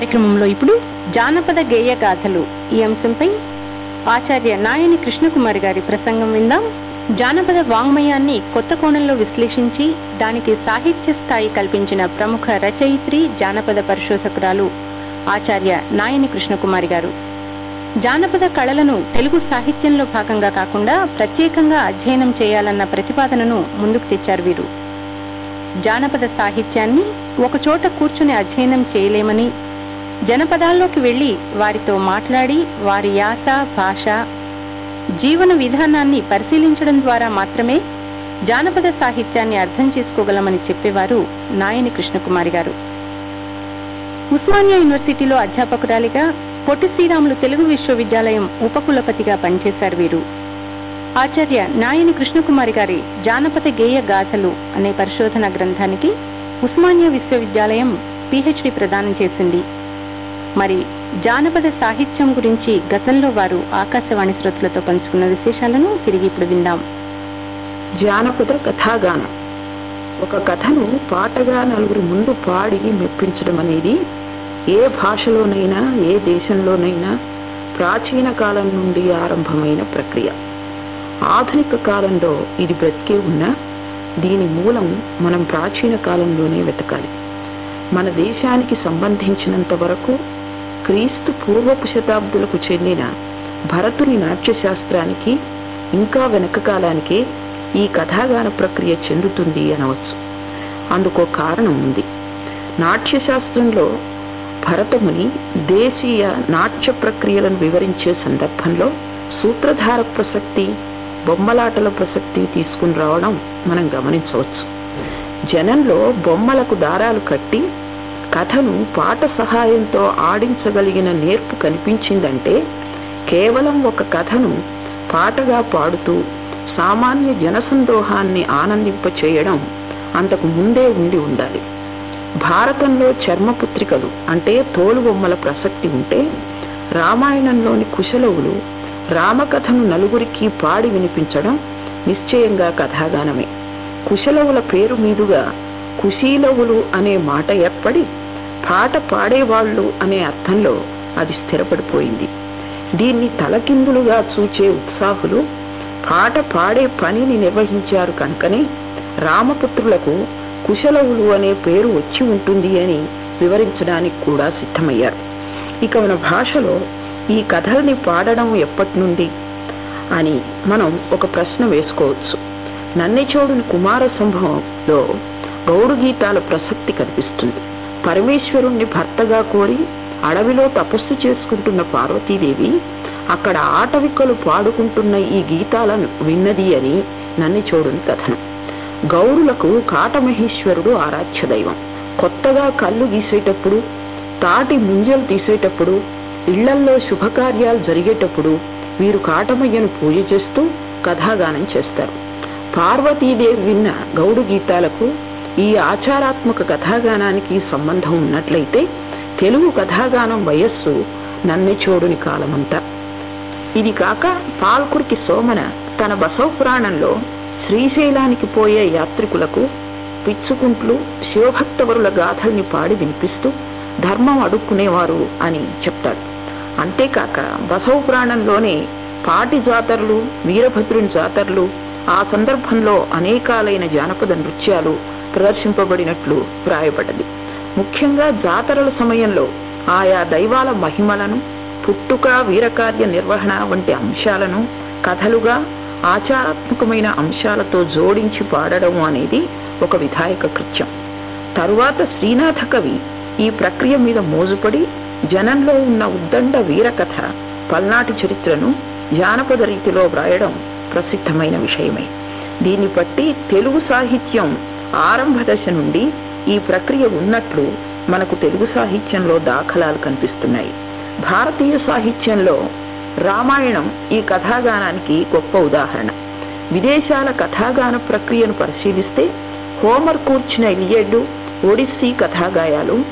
కార్యక్రమంలో ఇప్పుడు జానపద గేయ గాథలు. ఈ అంశంపై ఆచార్య నాయని కృష్ణకుమార్ గారి ప్రసంగం విందాం. జానపద వాంగ్మయాన్ని కొత్త కోణంలో విశ్లేషించి దానికి సాహిత్య స్థాయి కల్పించిన ప్రముఖ రచయిత్రి జానపద పరిశోధకురాలు ఆచార్య నాయని కృష్ణకుమారి గారు. జానపద కళలను తెలుగు సాహిత్యంలో భాగంగా కాకుండా ప్రత్యేకంగా అధ్యయనం చేయాలన్న ప్రతిపాదనను ముందుకు తెచ్చారు వీరు. జానపద సాహిత్యాన్ని ఒకచోట కూర్చుని అధ్యయనం చేయలేమని జనపదాల్లోకి వెళ్ళి వారితో మాట్లాడి వారి యాస భాష జీవన విధానాన్ని పరిశీలించడం ద్వారా మాత్రమే జానపద సాహిత్యాన్ని అర్థం చేసుకోగలమని చెప్పేవారు నాయని కృష్ణకుమారి గారు. ఉస్మానియా యూనివర్సిటీలో అధ్యాపకురాలిగా పొట్టి శ్రీరాములు తెలుగు విశ్వవిద్యాలయం ఉపకులపతిగా పనిచేశారు వీరు. ఆచార్య నాయని కృష్ణకుమారి గారి జానపద గేయ గాథలు అనే పరిశోధన గ్రంథానికి ఉస్మానియా విశ్వవిద్యాలయం పిహెచ్డి ప్రదానం చేసింది. మరి జానపద సాహిత్యం గురించి గతంలో వారు ఆకాశవాణి శ్రోతలతో పంచుకున్న విశేషాలను తిరిగి ఇప్పుడు విందాం. జానపద కథాగానం. ఒక కథను పాటగా నలుగురు ముందు పాడి మెప్పించడం అనేది ఏ భాషలోనైనా ఏ దేశంలోనైనా ప్రాచీన కాలం నుండి ఆరంభమైన ప్రక్రియ. ఆధునిక కాలంలో ఇది బ్రతికే ఉన్నా దీని మూలం మనం ప్రాచీన కాలంలోనే వెతకాలి. మన దేశానికి సంబంధించినంత వరకు క్రీస్తు పూర్వపు శతాబ్దులకు చెందిన భరతుని నాట్యశాస్త్రానికి ఇంకా వెనక కాలానికే ఈ కథాగాన ప్రక్రియ చెందుతుంది అనవచ్చు. అందుకో కారణం ఉంది. నాట్యశాస్త్రంలో భరతముని దేశీయ నాట్య ప్రక్రియలను వివరించే సందర్భంలో సూత్రధార ప్రసక్తి బొమ్మలాటల ప్రసక్తి తీసుకుని రావడం మనం గమనించవచ్చు. జనంలో బొమ్మలకు దారాలు కట్టి కథను పాట సహాయంతో ఆడించగలిగిన నేర్పు కనిపించిందంటే కేవలం ఒక కథను పాటగా పాడుతూ సామాన్య జనసందోహాన్ని ఆనందింపచేయడం అంతకు ముందే ఉండి ఉండాలి. భారతంలో చర్మపుత్రికలు అంటే తోలుబొమ్మల ప్రసక్తి ఉంటే రామాయణంలోని కుశలవులు రామకథను నలుగురికి పాడి వినిపించడం నిశ్చయంగా కథాగానమే. కుశలవుల పేరు మీదుగా కుశీలవులు అనే మాట ఏర్పడి పాట పాడేవాళ్ళు అనే అర్థంలో అది స్థిరపడిపోయింది. దీన్ని తలకిందులుగా చూచే ఉత్సాహులు పాట పాడే పనిని నిర్వహించారు కనుకనే రామపుత్రులకు కుశలవులు అనే పేరు వచ్చి ఉంటుంది అని వివరించడానికి కూడా సిద్ధమయ్యారు. ఇక మన భాషలో ఈ కథల్ని పాడడం ఎప్పటి నుండి అని మనం ఒక ప్రశ్న వేసుకోవచ్చు. నన్నెచోడుని కుమార సంభవంలో గౌడు గీతాల ప్రసక్తి కనిపిస్తుంది. పరమేశ్వరుణ్ణి భర్తగా కోరి అడవిలో తపస్సు చేసుకుంటున్న పార్వతీదేవి అక్కడ ఆటవిక్కలు పాడుకుంటున్న ఈ గీతాలను విన్నది అని నన్ను చూడని కథనం గౌరులకు కాటమహేశ్వరుడు ఆరాధ్య దైవం. కొత్తగా కళ్ళు గీసేటప్పుడు తాటి ముంజలు తీసేటప్పుడు ఇళ్ళల్లో శుభకార్యాలు జరిగేటప్పుడు వీరు కాటమయ్యను పూజ చేస్తూ కథాగానం చేస్తారు. పార్వతీదేవి విన్న గౌడు గీతాలకు ఈ ఆచారాత్మక కథాగానానికి సంబంధం ఉన్నట్లయితే తెలుగు కథాగానం వయస్సు నన్నెచోడుని కాలమంతా. ఇది కాక పాల్కుడికి సోమన తన బసవ పురాణంలో శ్రీశైలానికి పోయే యాత్రికులకు పిచ్చుకుంట్లు శివభక్తవరుల గాథల్ని పాడి వినిపిస్తూ ధర్మం అడుక్కునేవారు అని చెప్తాడు. అంతేకాక బసవ పురాణంలోనే పాటి జాతరలు వీరభద్రుని జాతరలు ఆ సందర్భంలో అనేకాలైన జానపద నృత్యాలు ప్రదర్శింపబడినట్లు వ్రాయబడ్డది. ముఖ్యంగా జాతరల సమయంలో ఆయా దైవాల మహిమలను పుట్టుక వీరకార్య నిర్వహణ వంటి అంశాలను కథలుగా ఆచారాత్మకమైన అంశాలతో జోడించి పాడడం అనేది ఒక విధాయక కృత్యం. తరువాత శ్రీనాథ కవి ఈ ప్రక్రియ మీద మోజుపడి జనంలో ఉన్న ఉద్దండ వీరకథ పల్నాటి చరిత్రను జానపద రీతిలో వ్రాయడం ప్రసిద్ధమైన విషయమే. దీన్ని బట్టి తెలుగు సాహిత్యం ఆరంభ దశ నుండి ఈ ప్రక్రియ ఉన్నట్లు మనకు తెలుగు సాహిత్యంలో దాఖలాలు కనిపిస్తున్నాయి. భారతీయ సాహిత్యంలో రామాయణం ఈ కథాగానానికి గొప్ప ఉదాహరణ. విదేశాల కథాగాన ప్రక్రియను పరిశీలిస్తే హోమర్ కూర్చిన ఇలియడ్డు ఒడిస్సీ కథాగాయాలు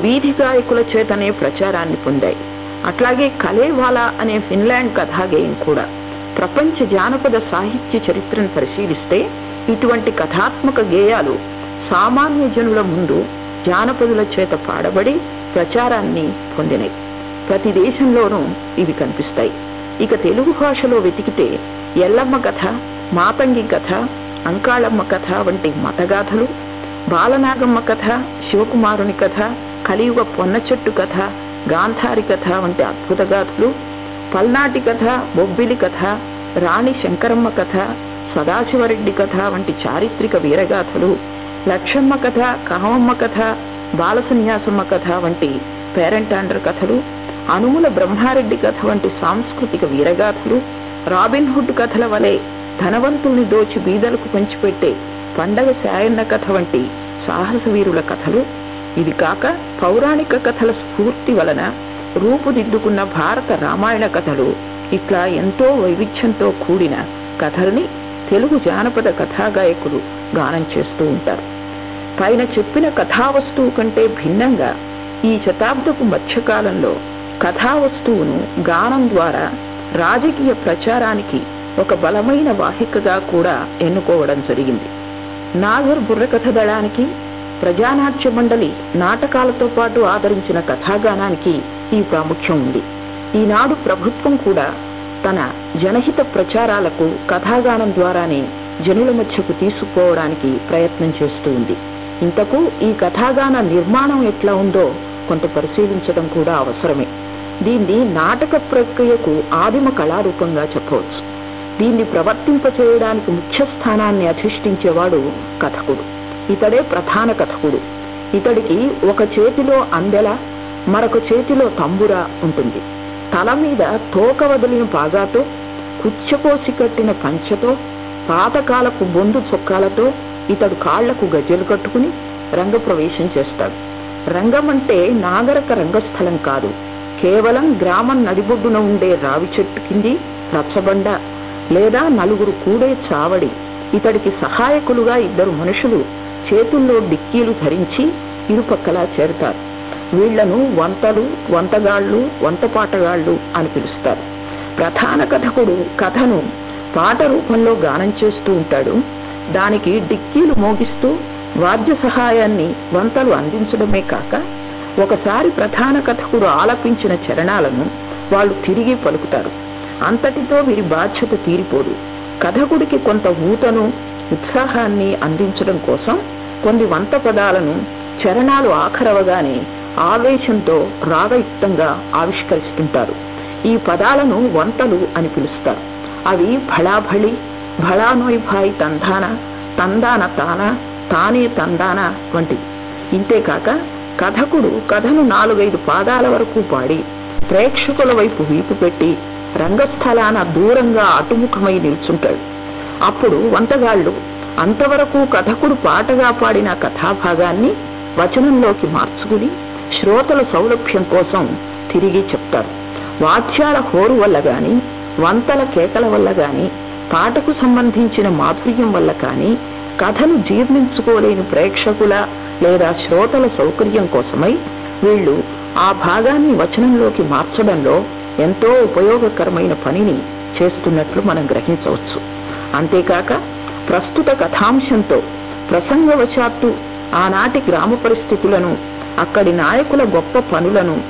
వీధి గాయకుల చేతనే ప్రచారాన్ని పొందాయి. అట్లాగే కలేవాలా అనే ఫిన్లాండ్ కథాగేయం కూడా. ప్రపంచ జానపద సాహిత్య చరిత్రను పరిశీలిస్తే ఇటువంటి కథాత్మక గేయాలు సామాన్య జనుల ముందు జానపదుల చేత పాడబడి ప్రచారాన్ని పొందినాయి ప్రతి దేశంలోనూ ఇవి కనిపిస్తాయి. ఇక తెలుగు భాషలో వెతికితే ఎల్లమ్మ కథ మాతంగి కథ అంకాళమ్మ కథ వంటి మతగాథలు బాలనాగమ్మ కథ శివకుమారుని కథ కలియుగ పొన్న చెట్టు కథ గాంధారి కథ వంటి అద్భుత గాథలు పల్నాటి కథ బొబ్బిలి కథ రాణి శంకరమ్మ కథ సదాశివరెడ్డి కథ వంటి చారిత్రక వీరగాథలు లక్షమ్మ కథ కామమ్మ కథ బాలసన్యాసమ్మ కథ వంటి పేరెంటాండర్ కథలు అనుముల బ్రహ్మారెడ్డి కథ వంటి సాంస్కృతిక వీరగాథలు రాబిన్ హుడ్ కథల వలె ధనవంతుల్ని దోచి బీదలకు పంచిపెట్టే పండగ శాయన్న కథ వంటి సాహస వీరుల కథలు. ఇది కాక పౌరాణిక కథల స్ఫూర్తి వలన రూపుదిద్దుకున్న భారత రామాయణ కథలు ఇట్లా ఎంతో వైవిధ్యంతో కూడిన కథల్ని తెలుగు జానపద కథాగాయకులు గానం చేస్తూ ఉంటారు. పైన చెప్పిన కథావస్తువు కంటే భిన్నంగా ఈ శతాబ్దపు మధ్యకాలంలో కథావస్తువును గానం ద్వారా రాజకీయ ప్రచారానికి ఒక బలమైన వాహికగా కూడా ఎన్నుకోవడం జరిగింది. నాగర్ బుర్రకథ దళానికి ప్రజానాట్య మండలి నాటకాలతో పాటు ఆదరించిన కథాగానానికి ఈ ప్రాముఖ్యం ఉంది. ఈనాడు ప్రభుత్వం కూడా తన జనహిత ప్రచారాలకు కథాగానం ద్వారానే జనుల మధ్యకు తీసుకుపోవడానికి ప్రయత్నం చేస్తూ ఉంది. ఇంతకు ఈ కథాగాన నిర్మాణం ఎట్లా ఉందో కొంత పరిశీలించడం కూడా అవసరమే. దీన్ని నాటక ప్రక్రియకు ఆదిమ కళారూపంగా చెప్పవచ్చు. దీన్ని ప్రవర్తింపచేయడానికి ముఖ్య స్థానాన్ని అధిష్ఠించేవాడు కథకుడు. ఇతడే ప్రధాన కథకుడు. ఇతడికి ఒక చేతిలో అందెల మరొక చేతిలో తంబుర ఉంటుంది. తల మీద తోక వదిలిన పాగాతో కుచ్చపోసి కట్టిన పంచతో పాతకాలపు బొందు చొక్కాలతో ఇతడు కాళ్ళకు గజ్జెలు కట్టుకుని రంగప్రవేశం చేస్తాడు. రంగం అంటే నాగరిక రంగస్థలం కాదు. కేవలం గ్రామం నడిబొడ్డున ఉండే రావి చెట్టు కింది రచ్చబండ లేదా నలుగురు కూడే చావడి ఇతడికి సహాయకులుగా ఇద్దరు మనుషులు చేతుల్లో డిక్కీలు ధరించి ఇరుపక్కలా చేరుతారు. వీళ్ళను వంతలు వంతగాళ్ళు వంతపాటగాళ్ళు అని పిలుస్తారు. ప్రధాన కథకుడు కథను పాట రూపంలో గానం చేస్తూ ఉంటాడు. దానికి డిక్కీలు మోగిస్తూ వాద్య సహాయాన్ని వంతలు అందించడమే కాక ఒకసారి ప్రధాన కథకుడు ఆలపించిన చరణాలను వాళ్ళు తిరిగి పలుకుతారు. అంతటితో వీరి బాధ్యత తీరిపోదు. కథకుడికి కొంత ఊతను ఉత్సాహాన్ని అందించడం కోసం కొన్ని వంత పదాలను చరణాలు ఆఖరవగానే ఆవేశంతో రాగయుక్తంగా ఆవిష్కరిస్తుంటారు. ఈ పదాలను వంతలు అని పిలుస్తారు. అవి భళాభళి భళానోయిభాయి తంధాన తందాన తందాన తాన తానే తందాన వంటివి. ఇంతేకాక కథకుడు కథను నాలుగైదు పాదాల వరకు పాడి ప్రేక్షకుల వైపు వీపు పెట్టి రంగస్థలాన దూరంగా అటుముఖమై నిల్చుంటాడు. అప్పుడు వంతగాళ్ళు అంతవరకు కథకుడు పాటగా పాడిన కథాభాగాన్ని వచనంలోకి మార్చుకుని శ్రోతల సౌలభ్యం కోసం తిరిగి చెప్తారు. వాద్యాల హోరు వల్ల గాని వంతల కేకల వల్ల గాని పాటకు సంబంధించిన మాధుర్యం వల్ల కానీ కథను జీర్ణించుకోలేని ప్రేక్షకుల లేదా శ్రోతల సౌకర్యం కోసమై వీళ్ళు ఆ భాగాన్ని వచనంలోకి మార్చడంలో ఎంతో ఉపయోగకరమైన పనిని చేస్తున్నట్లు మనం గ్రహించవచ్చు. అంతేకాక ప్రస్తుత కథాంశంతో ప్రసంగవశాత్తు ఆనాటి గ్రామ పరిస్థితులను అక్కడి నాయకుల గొప్ప పనులను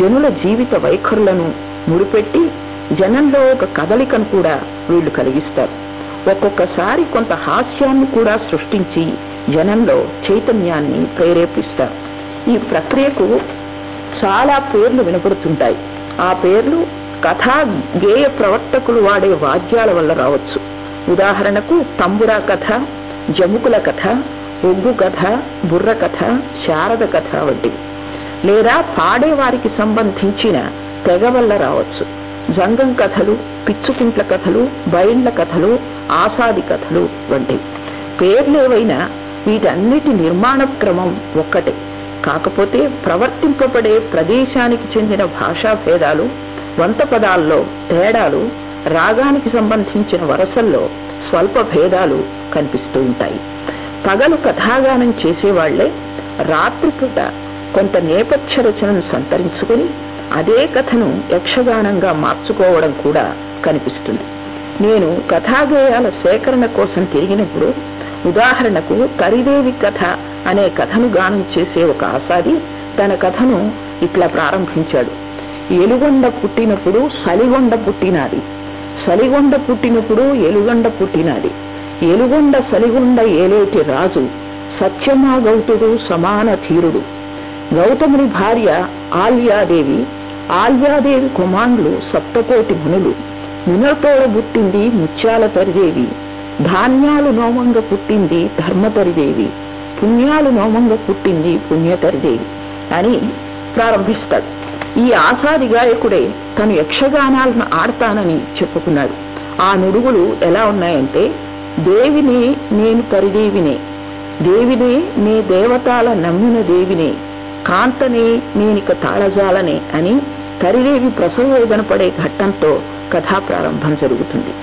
జనుల జీవిత వైఖరులను ముడిపెట్టి జనంలో ఒక కదలికను కూడా వీళ్ళు కలిగిస్తారు. ఒక్కొక్కసారి కొంత హాస్యాన్ని కూడా సృష్టించి జనంలో చైతన్యాన్ని ప్రేరేపిస్తారు. ఈ ప్రక్రియకు చాలా పేర్లు వినపడుతుంటాయి. ఆ పేర్లు కథా గేయ ప్రవర్తకులు వాడే వాద్యాల వల్ల రావచ్చు. ఉదాహరణకు తంబురా కథ జముకుల కథ ఒగ్గు కథ బుర్ర కథ శారద కథ వంటివి. లేదా పాడేవారికి సంబంధించిన తెగ వల్ల రావచ్చు. జంగం కథలు పిచ్చుకుంట్ల కథలు బయళ్ళ కథలు ఆసాది కథలు వంటివి. పేర్లేవైనా వీటన్నిటి నిర్మాణ క్రమం ఒక్కటే. కాకపోతే ప్రవర్తింపబడే ప్రదేశానికి చెందిన భాషా భేదాలు వంత పదాల్లో తేడాలు రాగానికి సంబంధించిన వరసల్లో స్వల్ప భేదాలు కనిపిస్తూ ఉంటాయి. పగలు కథాగానం చేసేవాళ్ళే రాత్రిపూట కొంత నేపథ్య రచనను సంతరించుకుని అదే కథను యక్షగానంగా మార్చుకోవడం కూడా కనిపిస్తుంది. నేను కథాగేయాల సేకరణ కోసం తిరిగినప్పుడు ఉదాహరణకు కరిదేవి కథ అనే కథను గానం చేసే ఒక ఆసాది తన కథను ఇట్లా ప్రారంభించాడు. ఎలుగొండ పుట్టినప్పుడు సలిగొండ పుట్టినాది. సలిగొండ పుట్టినప్పుడు ఎలుగొండ పుట్టినాది. ఎలుగొండ సలిగొండ ఏలేటి రాజు సత్యమా గౌతుడు సమాన ధీరుడు. గౌతముని భార్య ఆల్యాదేవి ఆల్యాదేవి కుమాండ్లు సప్తకోటి మునులు. మునతోడ పుట్టింది ముత్యాల తరిదేవి ధాన్యాలు నోమంగ పుట్టింది ధర్మతరిదేవి పుణ్యాలు నోమంగ పుట్టింది పుణ్యతరిదేవి అని ప్రారంభిస్తాడు. ఈ ఆసాది గాయకుడే తను యక్షగానాలను ఆడతానని చెప్పుకున్నాడు. ఆ నుడుగులు ఎలా ఉన్నాయంటే దేవినే నేను తరిదేవినే దేవినే నీ దేవతాల నమ్మిన దేవినే. కాంతనే నేనిక తాళజాలనే అని తరిదేవి ప్రసవవేదన పడే ఘట్టంతో కథా ప్రారంభం జరుగుతుంది.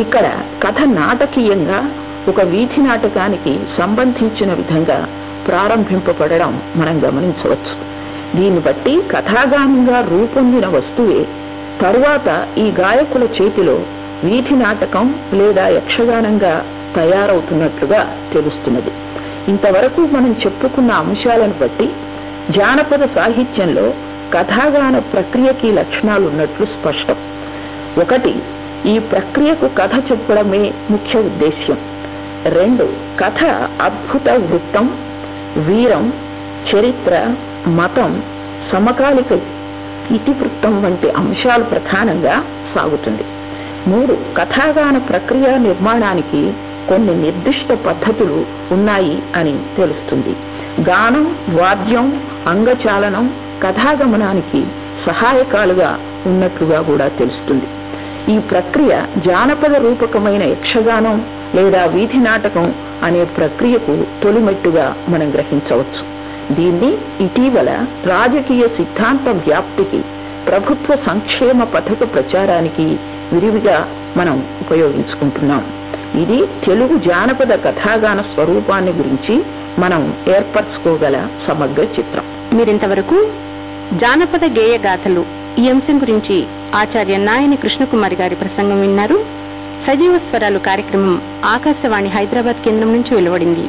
ఇక్కడ కథ నాటకీయంగా ఒక వీధి నాటకానికి సంబంధించిన విధంగా ప్రారంభింపబడడం మనం గమనించవచ్చు. దీన్ని బట్టి కథాగానంగా రూపొందిన వస్తువే. తరువాత ఈ గాయకుల చేతిలో వీధి నాటకం లేదా యక్షగానంగా తయారవుతున్నట్లుగా తెలుస్తున్నది. ఇంతవరకు మనం చెప్పుకున్న అంశాలను బట్టి జానపద సాహిత్యంలో కథాగాన ప్రక్రియకి లక్షణాలు ఉన్నట్లు స్పష్టం. ఒకటి ఈ ప్రక్రియకు కథ చెప్పడమే ముఖ్య ఉద్దేశ్యం. రెండు కథ అద్భుత వృత్తం వీరం చరిత్ర మతం సమకాలిక ఇతివృత్తం వంటి అంశాలు ప్రధానంగా సాగుతుంది. మూడు కథాగాన ప్రక్రియ నిర్మాణానికి కొన్ని నిర్దిష్ట పద్ధతులు ఉన్నాయి అని తెలుస్తుంది. గానం వాద్యం అంగచాలనం కథాగమనానికి సహాయకాలుగా ఉన్నట్లుగా కూడా తెలుస్తుంది. ఈ ప్రక్రియ జానపద రూపకమైన యక్షగానం లేదా వీధి నాటకం అనే ప్రక్రియకు తొలిమెట్టుగా మనం గ్రహించవచ్చు. దీన్ని ఇటీవల రాజకీయ సిద్ధాంత వ్యాప్తికి ప్రభుత్వ సంక్షేమ పథక ప్రచారానికి విరివిగా మనం ఉపయోగించుకుంటున్నాం. ఇది తెలుగు జానపద కథాగాన స్వరూపాన్ని గురించి మనం ఏర్పరచుకోగల సమగ్ర చిత్రం. మీరింతవరకు జానపద గేయ గాథలు ఈ అంశం గురించి ఆచార్య నాయని కృష్ణకుమారి గారి ప్రసంగం విన్నారు. సజీవ స్వరాలు కార్యక్రమం ఆకాశవాణి హైదరాబాద్ కేంద్రం నుంచి వెలువడింది.